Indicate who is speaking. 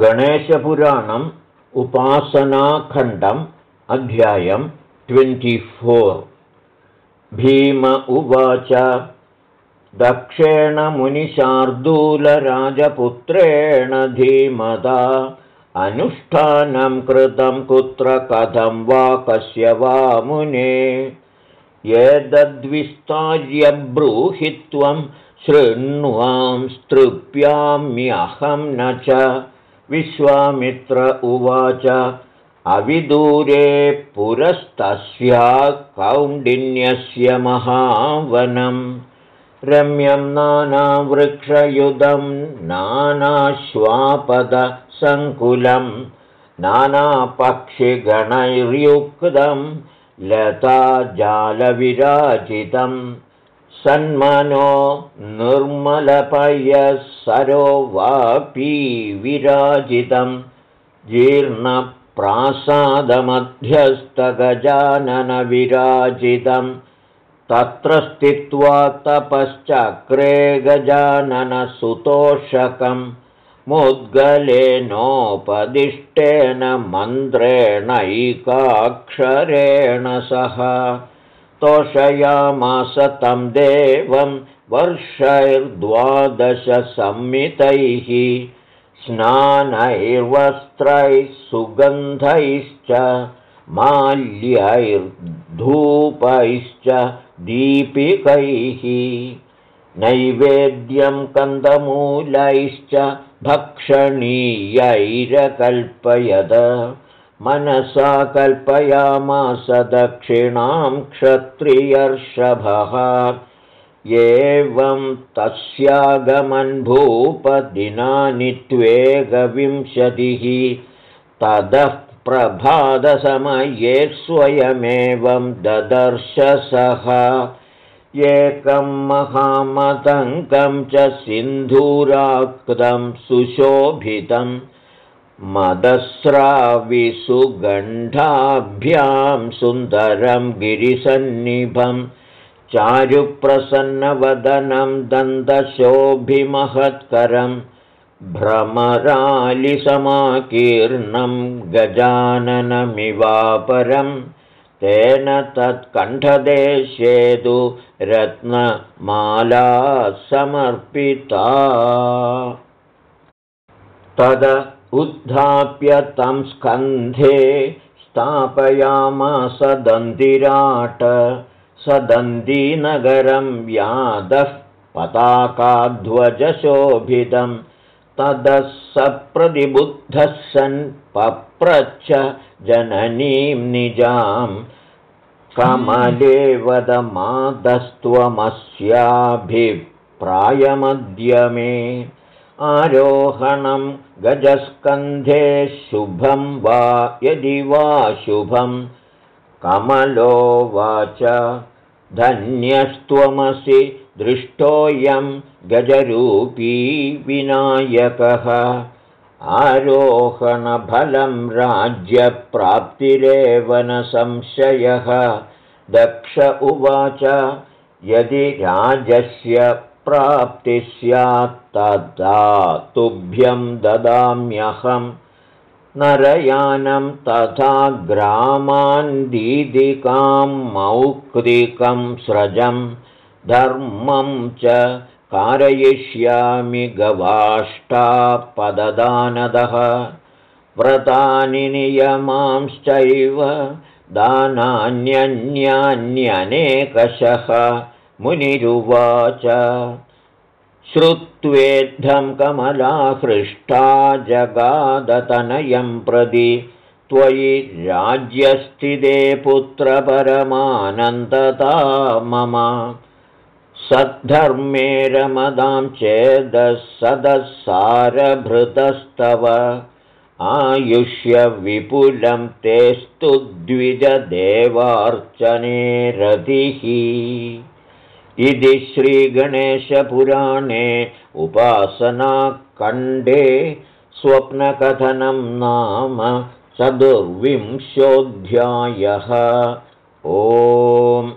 Speaker 1: गणेशपुराणम् उपासनाखण्डम् अध्यायम् ट्वेण्टिफोर्। भीम उवाच दक्षेण मुनिशार्दूलराजपुत्रेण धीमता अनुष्ठानं कृतं कुत्र कथं वा कस्य वा मुने। एतद्विस्तार्यब्रूहि त्वं शृण्वां स्तृप्याम्यहं न च विश्वामित्र उवाच। अविदूरे पुरस्तस्या कौण्डिन्यस्य महावनं रम्यं नानावृक्षयुधं नानाश्वापदसङ्कुलं नानापक्षिगणैर्युक्तं लताजालविराजितम् सन्मनो निर्मलपयः वापी विराजितं जीर्णप्रासादमध्यस्थगजाननविराजितं तत्र स्थित्वा तपश्चक्रे गजाननसुतोषकं मुद्गलेनोपदिष्टेन मन्त्रेणैकाक्षरेण सह तोषयामास तं देवं वर्षैर्द्वादशसंमितैः स्नानैर्वस्त्रैः सुगन्धैश्च माल्यैर्धूपैश्च दीपिकैः नैवेद्यं कन्दमूलैश्च भक्षणीयैरकल्पयद मनसा कल्पयामास दक्षिणां क्षत्रियर्षभः। एवं तस्यागमन्भूपदिनानि त्वेकविंशतिः ततः प्रभातसमये स्वयमेवं ददर्शसः एकं महामतङ्कं च सिन्धूराक्तं सुशोभितम् मदस्राविसुगण्ठाभ्यां सुन्दरं गिरिसन्निभं चारुप्रसन्नवदनं दन्तशोभिमहत्करं भ्रमरालिसमाकीर्णं गजाननमिवापरं तेन तत्कण्ठदेशेतु रत्नमाला समर्पिता तद उद्धाप्य तं स्कन्धे स्थापयामास दन्तिराट सदन्तीनगरं व्यादः पताकाध्वजशोभितं ततः सप्रतिबुद्धः सन् पप्रच्छ जननीं निजां कमले वदमादस्त्वमस्याभिप्रायमद्य मे आरोहणं गजस्कन्धे शुभं वा यदि वा शुभं। कमलोवाच धन्यस्त्वमसि दृष्टोऽयं गजरूपी विनायकः। आरोहणफलं राज्यप्राप्तिरेव न संशयः। दक्ष उवाच यदि राजस्य प्राप्ति तदा तुभ्यं ददाम्यहं नरयानं तथा ग्रामान् दीदिकां मौक्तिकं स्रजं धर्मं च कारयिष्यामि गवाष्टापददानदः। व्रतानि नियमांश्चैव दानान्यन्यान्यनेकशः मुनिरुवाच। श्रुत्वेद्धं कमलाहृष्टा जगादतनयं प्रदि त्वयि राज्यस्थिते पुत्रपरमानन्दता मम। सद्धर्मे रमदां चेदः सदसारभृतस्तव आयुष्यविपुलं तेस्तु द्विजदेवार्चने रतिः इति श्रीगणेशपुराणे उपासनाखण्डे स्वप्नकथनं नाम चतुर्विंशोऽध्यायः। ओम्